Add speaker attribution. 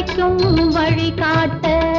Speaker 1: கரைக்கும் வழிகாட்ட